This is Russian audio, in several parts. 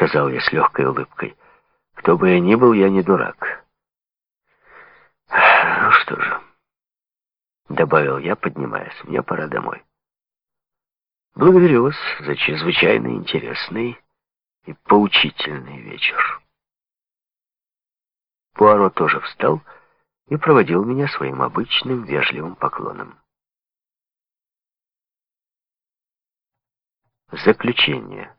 сказал я с легкой улыбкой. «Кто бы я ни был, я не дурак». «Ну что же», — добавил я, поднимаясь, — «мне пора домой». «Благодарю вас за чрезвычайно интересный и поучительный вечер». Пуаро тоже встал и проводил меня своим обычным вежливым поклоном. Заключение.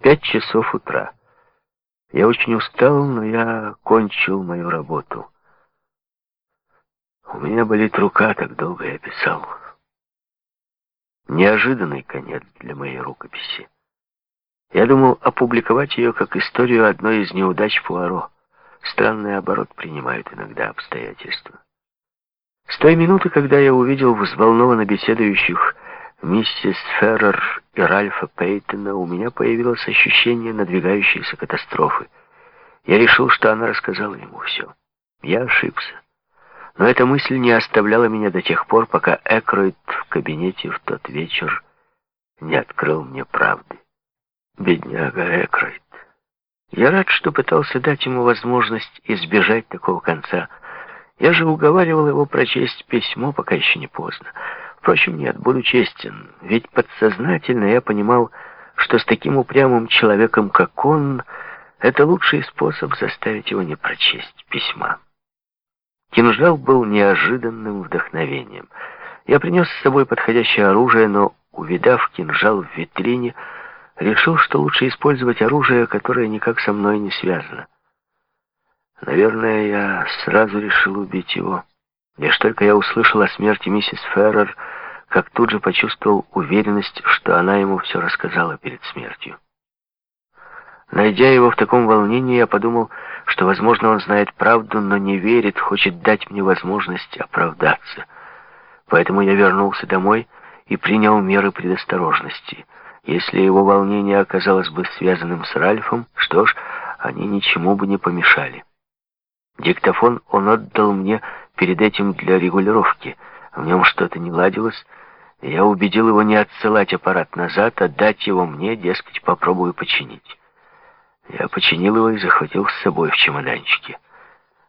Пять часов утра. Я очень устал, но я кончил мою работу. У меня болит рука, так долго я писал. Неожиданный конец для моей рукописи. Я думал опубликовать ее как историю одной из неудач Пуаро. Странный оборот принимают иногда обстоятельства. С той минуты, когда я увидел взволнованно беседующих миссис Феррер и Ральфа Пейтона, у меня появилось ощущение надвигающейся катастрофы. Я решил, что она рассказала ему все. Я ошибся. Но эта мысль не оставляла меня до тех пор, пока Экроид в кабинете в тот вечер не открыл мне правды. Бедняга Экроид. Я рад, что пытался дать ему возможность избежать такого конца. Я же уговаривал его прочесть письмо, пока еще не поздно. Впрочем, нет, буду честен, ведь подсознательно я понимал, что с таким упрямым человеком, как он, это лучший способ заставить его не прочесть письма. Кинжал был неожиданным вдохновением. Я принес с собой подходящее оружие, но, увидав кинжал в витрине, решил, что лучше использовать оружие, которое никак со мной не связано. Наверное, я сразу решил убить его. Лишь только я услышал о смерти миссис Феррер, как тут же почувствовал уверенность, что она ему все рассказала перед смертью. Найдя его в таком волнении, я подумал, что, возможно, он знает правду, но не верит, хочет дать мне возможность оправдаться. Поэтому я вернулся домой и принял меры предосторожности — если его волнение оказалось бы связанным с Ральфом, что ж, они ничему бы не помешали. Диктофон он отдал мне перед этим для регулировки. В нем что-то не ладилось, я убедил его не отсылать аппарат назад, а дать его мне, дескать, попробую починить. Я починил его и захватил с собой в чемоданчике.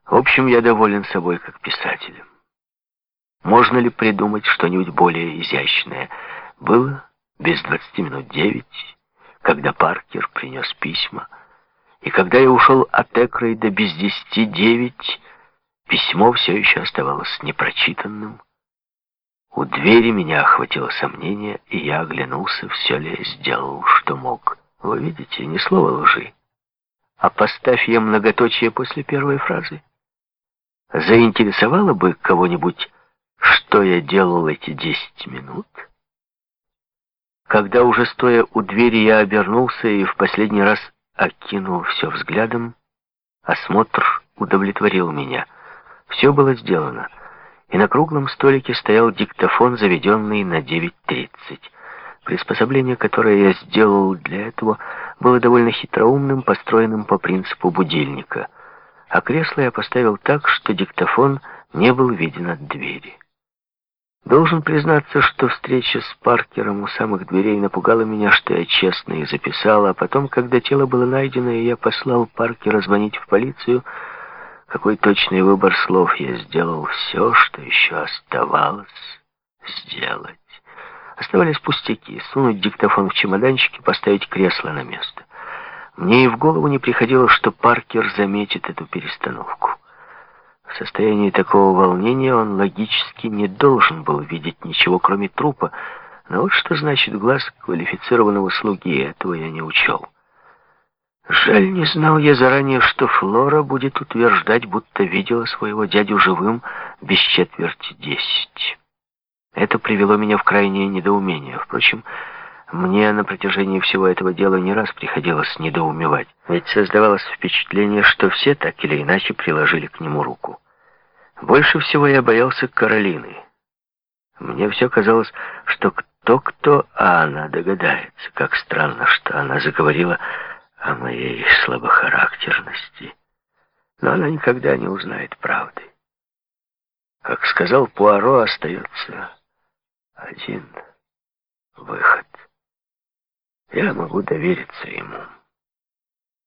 В общем, я доволен собой как писателем. Можно ли придумать что-нибудь более изящное? Было без двадцати минут девять, когда Паркер принес письма, и когда я ушел от Экрейда без десяти девять, письмо все еще оставалось непрочитанным. У двери меня охватило сомнение, и я оглянулся, все ли сделал, что мог. Вы видите, ни слова лжи. А поставь я многоточие после первой фразы. Заинтересовало бы кого-нибудь, что я делал эти десять минут? Когда уже стоя у двери я обернулся и в последний раз окинул все взглядом, осмотр удовлетворил меня. Все было сделано, и на круглом столике стоял диктофон, заведенный на 9.30. Приспособление, которое я сделал для этого, было довольно хитроумным, построенным по принципу будильника, а кресло я поставил так, что диктофон не был виден от двери. Должен признаться, что встреча с Паркером у самых дверей напугала меня, что я честно и записал, а потом, когда тело было найдено, и я послал Паркера звонить в полицию, какой точный выбор слов я сделал все, что еще оставалось сделать. Оставались пустяки, сунуть диктофон в чемоданчик и поставить кресло на место. Мне и в голову не приходило, что Паркер заметит эту перестановку. В состоянии такого волнения он логически не должен был видеть ничего, кроме трупа. Но вот что значит глаз квалифицированного слуги, этого я не учел. Жаль, не знал я заранее, что Флора будет утверждать, будто видела своего дядю живым без четверти десять. Это привело меня в крайнее недоумение. Впрочем, мне на протяжении всего этого дела не раз приходилось недоумевать, ведь создавалось впечатление, что все так или иначе приложили к нему руку. Больше всего я боялся Каролины. Мне все казалось, что кто-кто, а она догадается. Как странно, что она заговорила о моей слабохарактерности. Но она никогда не узнает правды. Как сказал Пуаро, остается один выход. Я могу довериться ему.